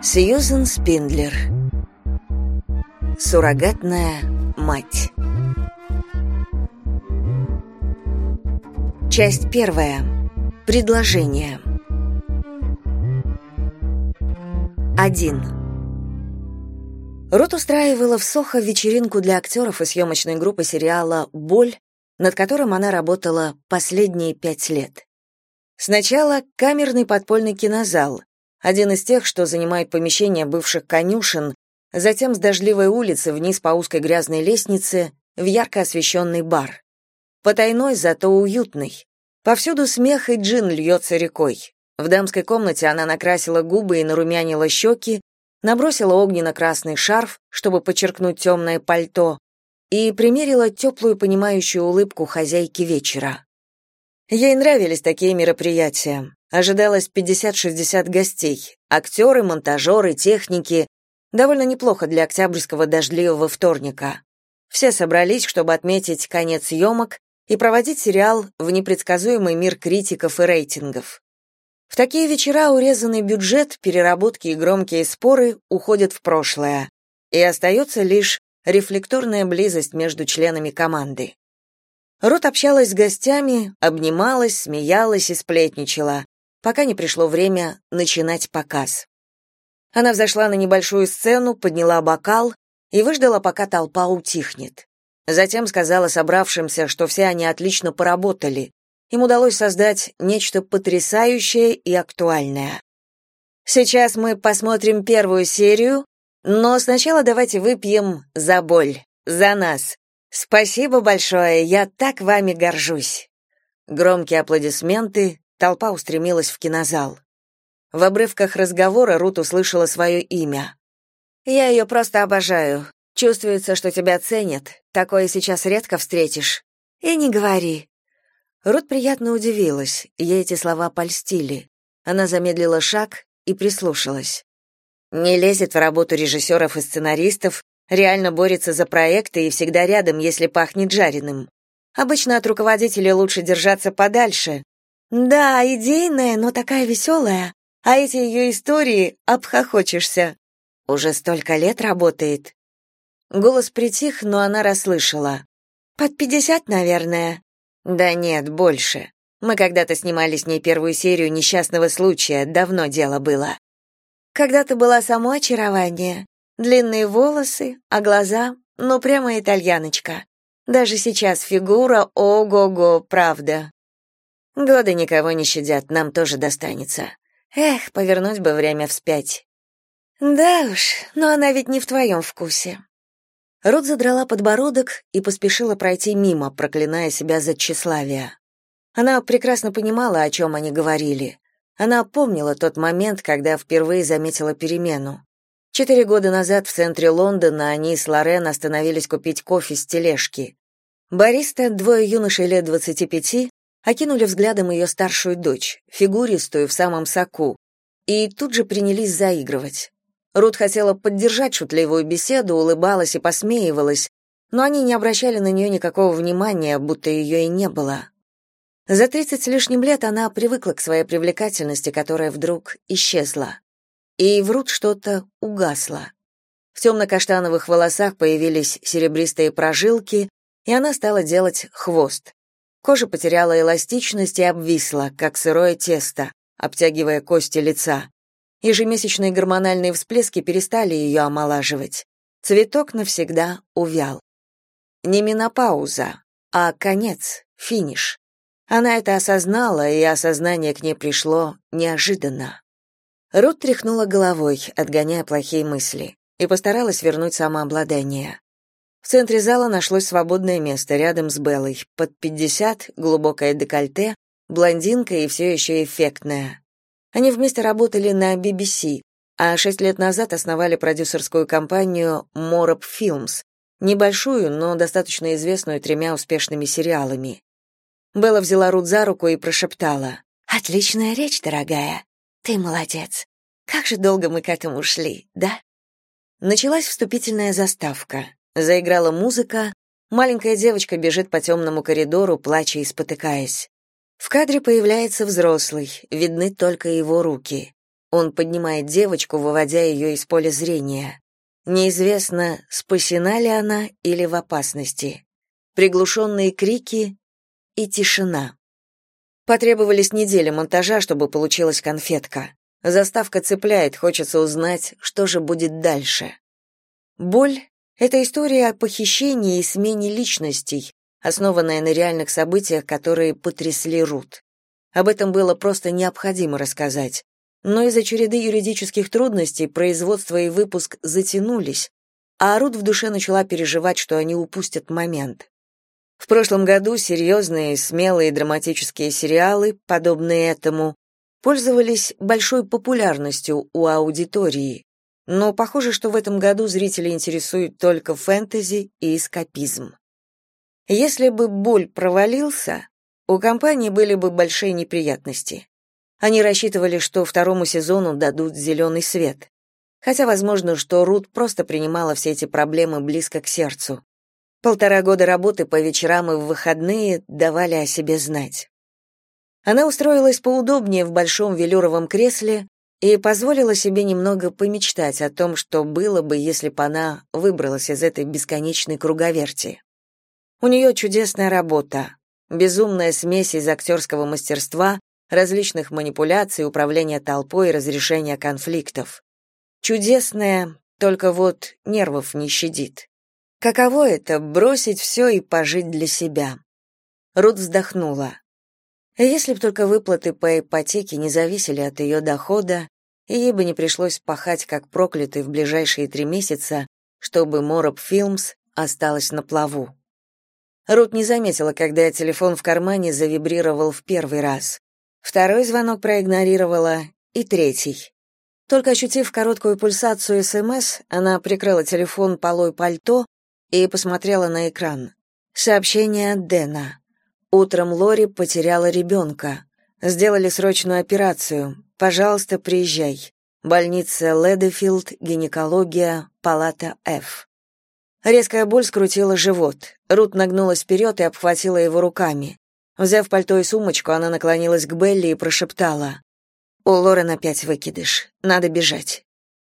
Сьюзен Спиндлер Суррогатная мать Часть первая. Предложение. Один. Рот устраивала в Сохо вечеринку для актеров и съемочной группы сериала «Боль», над которым она работала последние пять лет. Сначала камерный подпольный кинозал, один из тех, что занимает помещение бывших конюшен, затем с дождливой улицы вниз по узкой грязной лестнице в ярко освещенный бар. Потайной, зато уютный. Повсюду смех и джин льется рекой. В дамской комнате она накрасила губы и нарумянила щеки, набросила огненно-красный шарф, чтобы подчеркнуть темное пальто, и примерила теплую понимающую улыбку хозяйки вечера. Ей нравились такие мероприятия. Ожидалось 50-60 гостей, актеры, монтажеры, техники. Довольно неплохо для октябрьского дождливого вторника. Все собрались, чтобы отметить конец съемок и проводить сериал в непредсказуемый мир критиков и рейтингов. В такие вечера урезанный бюджет, переработки и громкие споры уходят в прошлое, и остается лишь рефлекторная близость между членами команды. Рот общалась с гостями, обнималась, смеялась и сплетничала, пока не пришло время начинать показ. Она взошла на небольшую сцену, подняла бокал и выждала, пока толпа утихнет. Затем сказала собравшимся, что все они отлично поработали. Им удалось создать нечто потрясающее и актуальное. Сейчас мы посмотрим первую серию, но сначала давайте выпьем за боль, за нас, Спасибо большое, я так вами горжусь. Громкие аплодисменты, толпа устремилась в кинозал. В обрывках разговора Рут услышала свое имя. Я ее просто обожаю. Чувствуется, что тебя ценят. Такое сейчас редко встретишь. И не говори. Рут приятно удивилась. Ей эти слова польстили. Она замедлила шаг и прислушалась. Не лезет в работу режиссеров и сценаристов, реально борется за проекты и всегда рядом, если пахнет жареным. Обычно от руководителя лучше держаться подальше. Да, идейная, но такая веселая. А эти ее истории обхохочешься. Уже столько лет работает. Голос притих, но она расслышала. Под пятьдесят, наверное. Да нет, больше. Мы когда-то снимали с ней первую серию несчастного случая, давно дело было. Когда-то была само очарование. Длинные волосы, а глаза, ну прямо итальяночка. Даже сейчас фигура ого-го, правда. Годы никого не щадят, нам тоже достанется. Эх, повернуть бы время вспять. Да уж, но она ведь не в твоем вкусе. Рот задрала подбородок и поспешила пройти мимо, проклиная себя за тщеславие. Она прекрасно понимала, о чем они говорили. Она помнила тот момент, когда впервые заметила перемену. Четыре года назад в центре Лондона они с Лорен остановились купить кофе с тележки. Бариста, двое юношей лет двадцати пяти, окинули взглядом ее старшую дочь, фигуристую в самом соку, и тут же принялись заигрывать. Рут хотела поддержать шутливую беседу, улыбалась и посмеивалась, но они не обращали на нее никакого внимания, будто ее и не было. За тридцать с лишним лет она привыкла к своей привлекательности, которая вдруг исчезла и в Рут что-то угасло. В темно-каштановых волосах появились серебристые прожилки, и она стала делать хвост. Кожа потеряла эластичность и обвисла, как сырое тесто, обтягивая кости лица. Ежемесячные гормональные всплески перестали ее омолаживать. Цветок навсегда увял. Не менопауза, а конец, финиш. Она это осознала, и осознание к ней пришло неожиданно. Рут тряхнула головой, отгоняя плохие мысли, и постаралась вернуть самообладание. В центре зала нашлось свободное место рядом с Беллой, под пятьдесят, глубокое декольте, блондинка и все еще эффектная. Они вместе работали на BBC, а шесть лет назад основали продюсерскую компанию Morop Films, небольшую, но достаточно известную тремя успешными сериалами. Белла взяла Рут за руку и прошептала. «Отличная речь, дорогая. Ты молодец. Как же долго мы к этому шли, да? Началась вступительная заставка. Заиграла музыка. Маленькая девочка бежит по темному коридору, плача и спотыкаясь. В кадре появляется взрослый, видны только его руки. Он поднимает девочку, выводя ее из поля зрения. Неизвестно, спасена ли она или в опасности. Приглушенные крики и тишина. Потребовались недели монтажа, чтобы получилась конфетка. Заставка цепляет, хочется узнать, что же будет дальше. Боль — это история о похищении и смене личностей, основанная на реальных событиях, которые потрясли Рут. Об этом было просто необходимо рассказать. Но из-за череды юридических трудностей производство и выпуск затянулись, а Рут в душе начала переживать, что они упустят момент. В прошлом году серьезные, смелые драматические сериалы, подобные этому, пользовались большой популярностью у аудитории, но похоже, что в этом году зрителей интересует только фэнтези и эскапизм. Если бы Боль провалился, у компании были бы большие неприятности. Они рассчитывали, что второму сезону дадут зеленый свет. Хотя возможно, что Рут просто принимала все эти проблемы близко к сердцу. Полтора года работы по вечерам и в выходные давали о себе знать. Она устроилась поудобнее в большом велюровом кресле и позволила себе немного помечтать о том, что было бы, если бы она выбралась из этой бесконечной круговерти. У нее чудесная работа, безумная смесь из актерского мастерства, различных манипуляций, управления толпой и разрешения конфликтов. Чудесная, только вот нервов не щадит. Каково это — бросить все и пожить для себя? Рут вздохнула. Если б только выплаты по ипотеке не зависели от ее дохода, ей бы не пришлось пахать как проклятый в ближайшие три месяца, чтобы Мороп Филмс осталась на плаву. Рут не заметила, когда телефон в кармане завибрировал в первый раз. Второй звонок проигнорировала, и третий. Только ощутив короткую пульсацию СМС, она прикрыла телефон полой пальто и посмотрела на экран. Сообщение от Дэна. Утром Лори потеряла ребенка. Сделали срочную операцию. Пожалуйста, приезжай. Больница Ледефилд, гинекология, палата F. Резкая боль скрутила живот. Рут нагнулась вперед и обхватила его руками. Взяв пальто и сумочку, она наклонилась к Белли и прошептала. «У Лорен опять выкидыш. Надо бежать».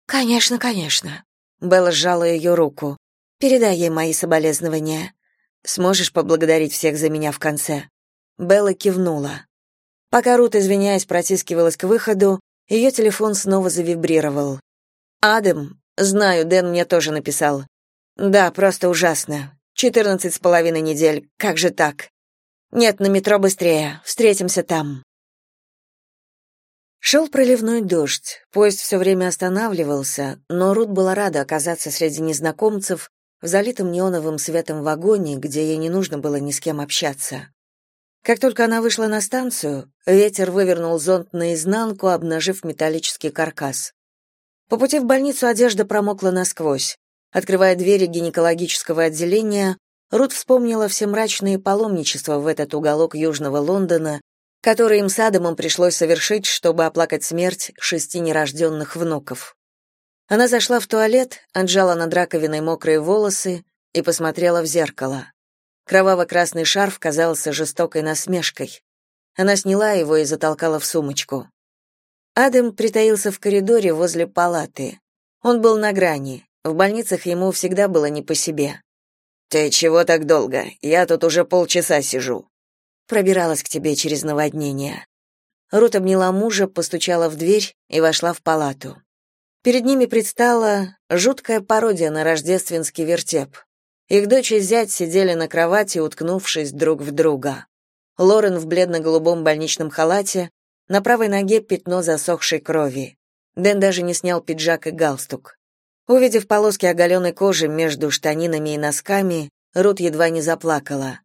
«Конечно, конечно». Белла сжала ее руку. Передай ей мои соболезнования. Сможешь поблагодарить всех за меня в конце?» Белла кивнула. Пока Рут, извиняясь, протискивалась к выходу, ее телефон снова завибрировал. «Адам, знаю, Дэн мне тоже написал. Да, просто ужасно. Четырнадцать с половиной недель. Как же так? Нет, на метро быстрее. Встретимся там». Шел проливной дождь, поезд все время останавливался, но Рут была рада оказаться среди незнакомцев, в залитом неоновым светом вагоне, где ей не нужно было ни с кем общаться. Как только она вышла на станцию, ветер вывернул зонт наизнанку, обнажив металлический каркас. По пути в больницу одежда промокла насквозь. Открывая двери гинекологического отделения, Рут вспомнила все мрачные паломничества в этот уголок Южного Лондона, которые им с Адамом пришлось совершить, чтобы оплакать смерть шести нерожденных внуков. Она зашла в туалет, отжала над раковиной мокрые волосы и посмотрела в зеркало. Кроваво-красный шарф казался жестокой насмешкой. Она сняла его и затолкала в сумочку. Адам притаился в коридоре возле палаты. Он был на грани. В больницах ему всегда было не по себе. «Ты чего так долго? Я тут уже полчаса сижу». Пробиралась к тебе через наводнение. Рут обняла мужа, постучала в дверь и вошла в палату. Перед ними предстала жуткая пародия на рождественский вертеп. Их дочь и зять сидели на кровати, уткнувшись друг в друга. Лорен в бледно-голубом больничном халате, на правой ноге пятно засохшей крови. Дэн даже не снял пиджак и галстук. Увидев полоски оголенной кожи между штанинами и носками, Рут едва не заплакала.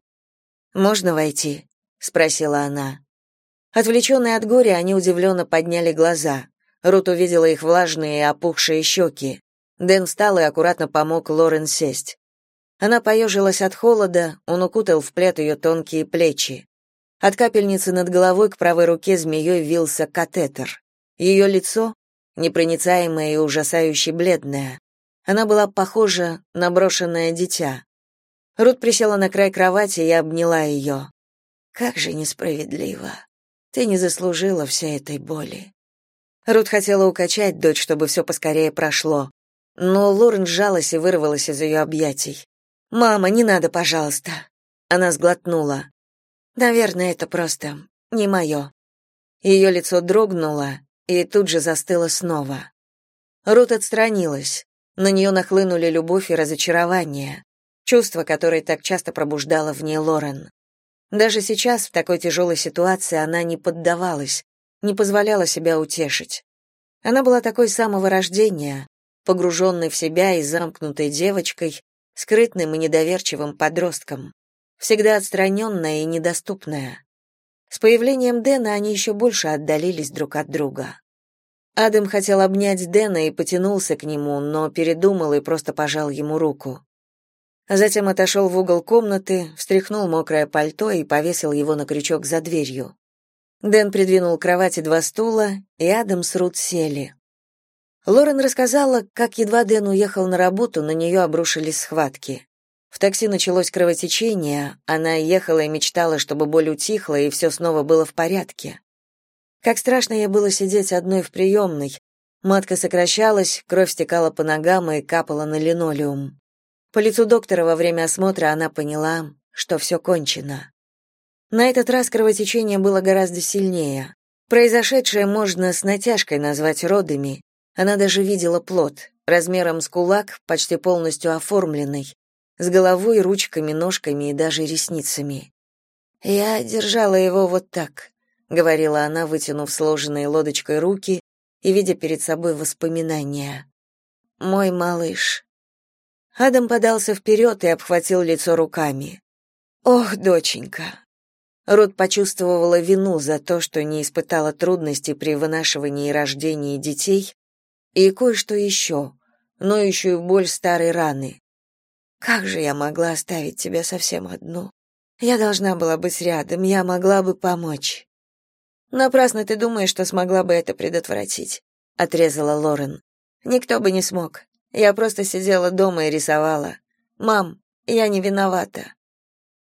«Можно войти?» — спросила она. Отвлеченные от горя, они удивленно подняли глаза. Рут увидела их влажные и опухшие щеки. Дэн встал и аккуратно помог Лорен сесть. Она поежилась от холода, он укутал в плед ее тонкие плечи. От капельницы над головой к правой руке змеей вился катетер. Ее лицо, непроницаемое и ужасающе бледное, она была похожа на брошенное дитя. Рут присела на край кровати и обняла ее. «Как же несправедливо! Ты не заслужила всей этой боли!» Рут хотела укачать дочь, чтобы все поскорее прошло. Но Лорен сжалась и вырвалась из ее объятий. «Мама, не надо, пожалуйста». Она сглотнула. «Наверное, это просто не мое». Ее лицо дрогнуло и тут же застыло снова. Рут отстранилась. На нее нахлынули любовь и разочарование, чувство, которое так часто пробуждало в ней Лорен. Даже сейчас, в такой тяжелой ситуации, она не поддавалась, не позволяла себя утешить. Она была такой с самого рождения, погруженной в себя и замкнутой девочкой, скрытным и недоверчивым подростком, всегда отстраненная и недоступная. С появлением Дэна они еще больше отдалились друг от друга. Адам хотел обнять Дэна и потянулся к нему, но передумал и просто пожал ему руку. Затем отошел в угол комнаты, встряхнул мокрое пальто и повесил его на крючок за дверью. Дэн придвинул к кровати два стула, и Адам с Рут сели. Лорен рассказала, как едва Дэн уехал на работу, на нее обрушились схватки. В такси началось кровотечение, она ехала и мечтала, чтобы боль утихла и все снова было в порядке. Как страшно ей было сидеть одной в приемной. Матка сокращалась, кровь стекала по ногам и капала на линолеум. По лицу доктора во время осмотра она поняла, что все кончено. На этот раз кровотечение было гораздо сильнее. Произошедшее можно с натяжкой назвать родами. Она даже видела плод, размером с кулак, почти полностью оформленный, с головой, ручками, ножками и даже ресницами. Я держала его вот так, говорила она, вытянув сложенные лодочкой руки и видя перед собой воспоминания. Мой малыш. Адам подался вперед и обхватил лицо руками. Ох, доченька. Рут почувствовала вину за то, что не испытала трудностей при вынашивании и рождении детей, и кое-что еще, но еще и боль старой раны. Как же я могла оставить тебя совсем одну? Я должна была быть рядом, я могла бы помочь. Напрасно ты думаешь, что смогла бы это предотвратить, отрезала Лорен. Никто бы не смог. Я просто сидела дома и рисовала. Мам, я не виновата.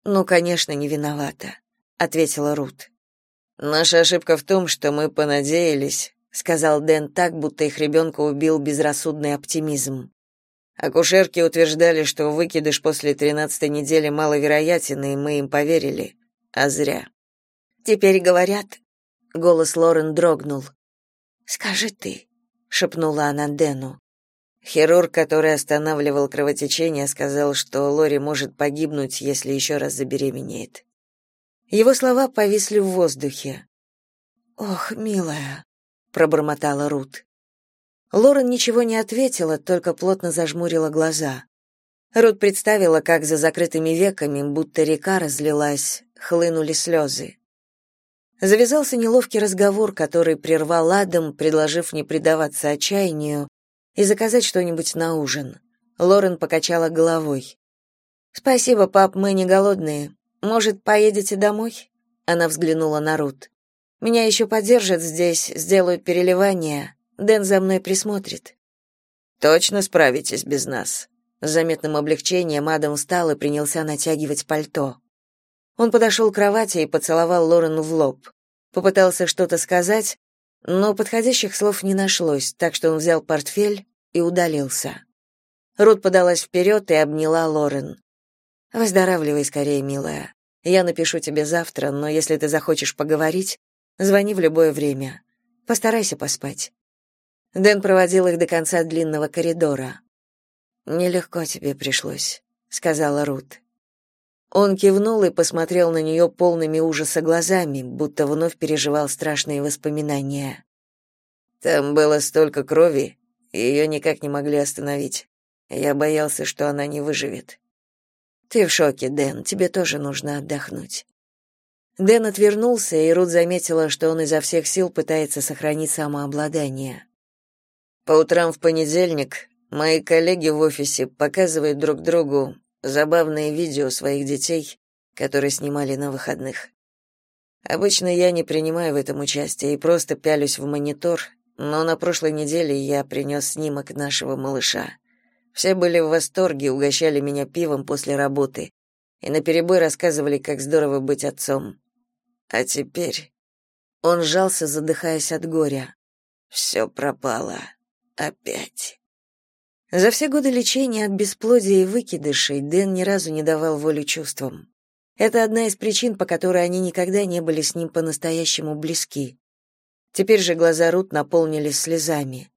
Ну, конечно, не виновата, ответила Рут. Наша ошибка в том, что мы понадеялись, сказал Дэн так, будто их ребенка убил безрассудный оптимизм. Акушерки утверждали, что выкидыш после тринадцатой недели маловероятен, и мы им поверили. А зря. Теперь говорят, голос Лорен дрогнул. Скажи ты, шепнула она Дэну. Хирург, который останавливал кровотечение, сказал, что Лори может погибнуть, если еще раз забеременеет. Его слова повисли в воздухе. "Ох, милая", пробормотала Рут. Лорен ничего не ответила, только плотно зажмурила глаза. Рут представила, как за закрытыми веками, будто река разлилась, хлынули слезы. Завязался неловкий разговор, который прервал Адам, предложив не предаваться отчаянию и заказать что-нибудь на ужин. Лорен покачала головой. «Спасибо, пап, мы не голодные. Может, поедете домой?» Она взглянула на Рут. «Меня еще поддержат здесь, сделают переливание. Дэн за мной присмотрит. Точно справитесь без нас. С заметным облегчением Адам встал и принялся натягивать пальто. Он подошел к кровати и поцеловал Лорену в лоб. Попытался что-то сказать, но подходящих слов не нашлось, так что он взял портфель и удалился. Рут подалась вперед и обняла Лорен. «Выздоравливай скорее, милая. Я напишу тебе завтра, но если ты захочешь поговорить, звони в любое время. Постарайся поспать. Дэн проводил их до конца длинного коридора. «Нелегко тебе пришлось», — сказала Рут. Он кивнул и посмотрел на нее полными ужаса глазами, будто вновь переживал страшные воспоминания. «Там было столько крови, ее никак не могли остановить. Я боялся, что она не выживет». «Ты в шоке, Дэн, тебе тоже нужно отдохнуть». Дэн отвернулся, и Рут заметила, что он изо всех сил пытается сохранить самообладание. По утрам в понедельник мои коллеги в офисе показывают друг другу забавные видео своих детей, которые снимали на выходных. Обычно я не принимаю в этом участие и просто пялюсь в монитор, но на прошлой неделе я принес снимок нашего малыша. Все были в восторге, угощали меня пивом после работы и наперебой рассказывали, как здорово быть отцом. А теперь он сжался, задыхаясь от горя. Все пропало. Опять. За все годы лечения от бесплодия и выкидышей Дэн ни разу не давал волю чувствам. Это одна из причин, по которой они никогда не были с ним по-настоящему близки. Теперь же глаза Рут наполнились слезами.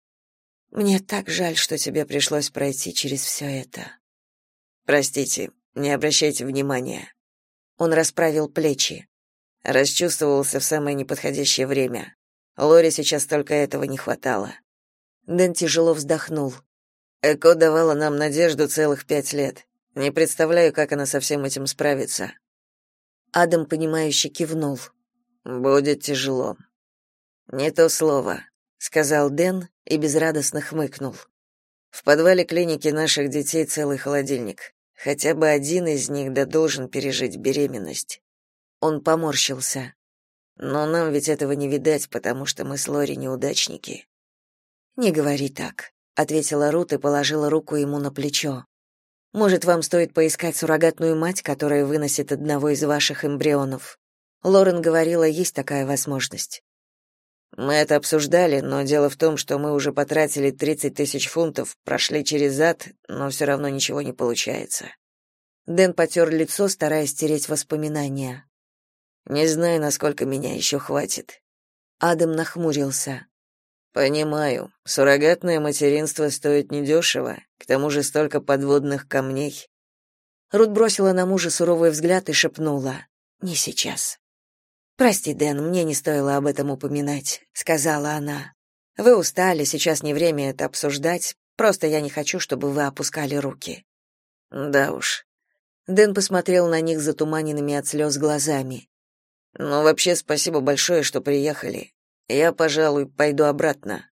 «Мне так жаль, что тебе пришлось пройти через все это». «Простите, не обращайте внимания». Он расправил плечи. Расчувствовался в самое неподходящее время. Лори сейчас только этого не хватало. Дэн тяжело вздохнул. Эко давала нам надежду целых пять лет. Не представляю, как она со всем этим справится. Адам, понимающе кивнул. Будет тяжело. Не то слово, сказал Дэн и безрадостно хмыкнул. В подвале клиники наших детей целый холодильник. Хотя бы один из них да должен пережить беременность. Он поморщился. Но нам ведь этого не видать, потому что мы с Лори неудачники. Не говори так, ответила Рут и положила руку ему на плечо. Может, вам стоит поискать суррогатную мать, которая выносит одного из ваших эмбрионов. Лорен говорила, есть такая возможность. Мы это обсуждали, но дело в том, что мы уже потратили 30 тысяч фунтов, прошли через ад, но все равно ничего не получается. Дэн потер лицо, стараясь стереть воспоминания. Не знаю, насколько меня еще хватит. Адам нахмурился. Понимаю. Суррогатное материнство стоит недешево, к тому же столько подводных камней. Рут бросила на мужа суровый взгляд и шепнула: "Не сейчас". "Прости, Дэн, мне не стоило об этом упоминать", сказала она. "Вы устали, сейчас не время это обсуждать, просто я не хочу, чтобы вы опускали руки". "Да уж". Дэн посмотрел на них затуманенными от слез глазами. "Ну вообще спасибо большое, что приехали. Я, пожалуй, пойду обратно.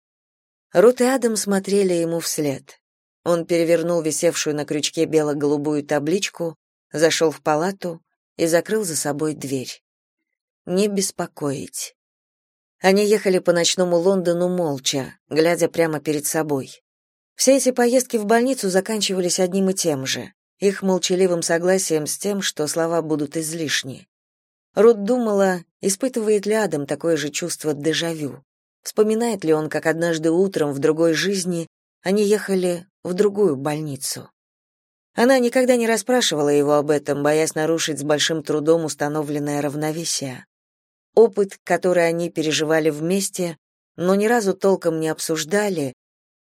Рут и Адам смотрели ему вслед. Он перевернул висевшую на крючке бело-голубую табличку, зашел в палату и закрыл за собой дверь. Не беспокоить. Они ехали по ночному Лондону молча, глядя прямо перед собой. Все эти поездки в больницу заканчивались одним и тем же, их молчаливым согласием с тем, что слова будут излишни. Рут думала, испытывает ли Адам такое же чувство дежавю. Вспоминает ли он, как однажды утром в другой жизни они ехали в другую больницу. Она никогда не расспрашивала его об этом, боясь нарушить с большим трудом установленное равновесие. Опыт, который они переживали вместе, но ни разу толком не обсуждали,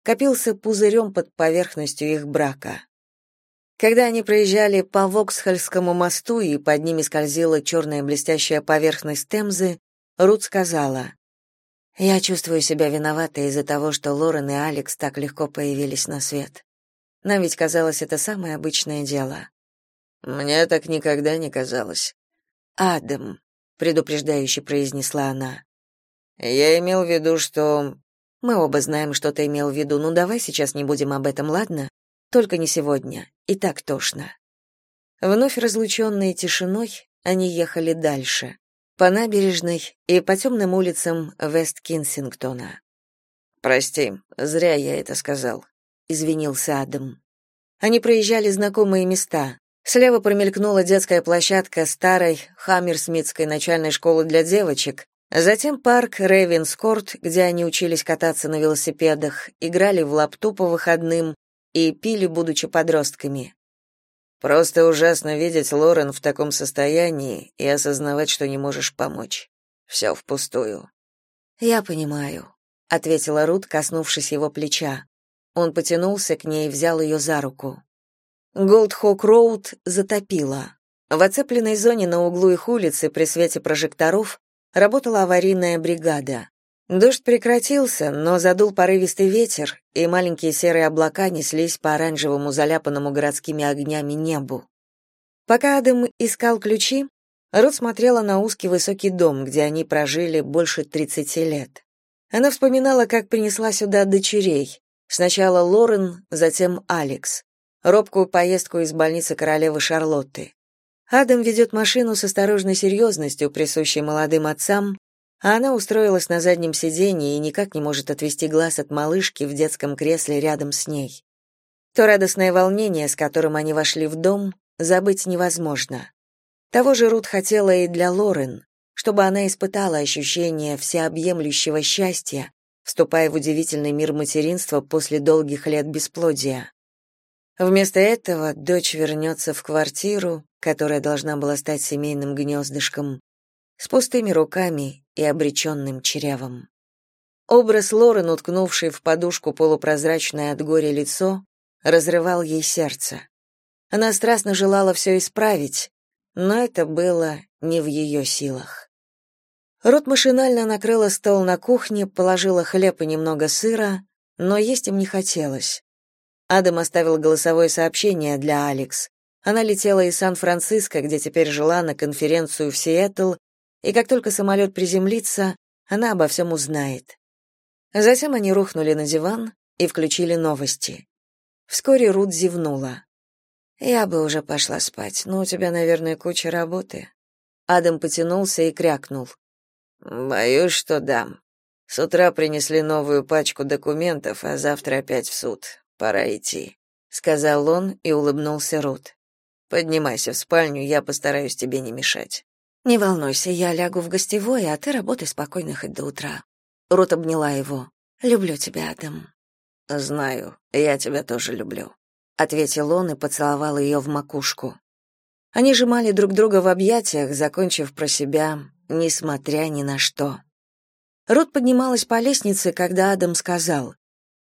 копился пузырем под поверхностью их брака. Когда они проезжали по Воксхольскому мосту и под ними скользила черная блестящая поверхность Темзы, Рут сказала, «Я чувствую себя виноватой из-за того, что Лорен и Алекс так легко появились на свет. Нам ведь казалось это самое обычное дело». «Мне так никогда не казалось». «Адам», — предупреждающе произнесла она. «Я имел в виду, что...» «Мы оба знаем, что ты имел в виду, ну давай сейчас не будем об этом, ладно? Только не сегодня. И так тошно. Вновь разлученные тишиной, они ехали дальше, по набережной и по темным улицам Вест-Кинсингтона. «Прости, зря я это сказал», — извинился Адам. Они проезжали знакомые места. Слева промелькнула детская площадка старой Хаммерсмитской начальной школы для девочек, затем парк Рейвенскорт, где они учились кататься на велосипедах, играли в лапту по выходным, и пили, будучи подростками. Просто ужасно видеть Лорен в таком состоянии и осознавать, что не можешь помочь. Все впустую. Я понимаю, ответила Рут, коснувшись его плеча. Он потянулся к ней и взял ее за руку. Голдхок Роуд затопило. В оцепленной зоне на углу их улицы при свете прожекторов работала аварийная бригада. Дождь прекратился, но задул порывистый ветер, и маленькие серые облака неслись по оранжевому заляпанному городскими огнями небу. Пока Адам искал ключи, Рут смотрела на узкий высокий дом, где они прожили больше 30 лет. Она вспоминала, как принесла сюда дочерей. Сначала Лорен, затем Алекс. Робкую поездку из больницы королевы Шарлотты. Адам ведет машину с осторожной серьезностью, присущей молодым отцам, а она устроилась на заднем сиденье и никак не может отвести глаз от малышки в детском кресле рядом с ней. То радостное волнение, с которым они вошли в дом, забыть невозможно. Того же Рут хотела и для Лорен, чтобы она испытала ощущение всеобъемлющего счастья, вступая в удивительный мир материнства после долгих лет бесплодия. Вместо этого дочь вернется в квартиру, которая должна была стать семейным гнездышком, с пустыми руками и обреченным чревом. Образ Лорен, уткнувшей в подушку полупрозрачное от горя лицо, разрывал ей сердце. Она страстно желала все исправить, но это было не в ее силах. Рот машинально накрыла стол на кухне, положила хлеб и немного сыра, но есть им не хотелось. Адам оставил голосовое сообщение для Алекс. Она летела из Сан-Франциско, где теперь жила, на конференцию в Сиэтл, и как только самолет приземлится, она обо всем узнает. Затем они рухнули на диван и включили новости. Вскоре Рут зевнула. «Я бы уже пошла спать, но у тебя, наверное, куча работы». Адам потянулся и крякнул. «Боюсь, что да. С утра принесли новую пачку документов, а завтра опять в суд. Пора идти, сказал он и улыбнулся Рут. Поднимайся в спальню, я постараюсь тебе не мешать. Не волнуйся, я лягу в гостевой, а ты работай спокойно хоть до утра. Рут обняла его. Люблю тебя, Адам. Знаю, я тебя тоже люблю, ответил он и поцеловал ее в макушку. Они сжимали друг друга в объятиях, закончив про себя, несмотря ни на что. Рут поднималась по лестнице, когда Адам сказал: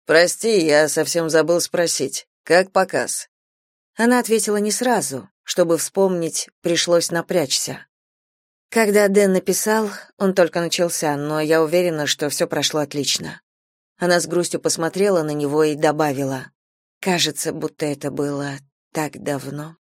Прости, я совсем забыл спросить. Как показ? Она ответила не сразу. Чтобы вспомнить, пришлось напрячься. Когда Дэн написал, он только начался, но я уверена, что все прошло отлично. Она с грустью посмотрела на него и добавила: "Кажется, будто это было так давно".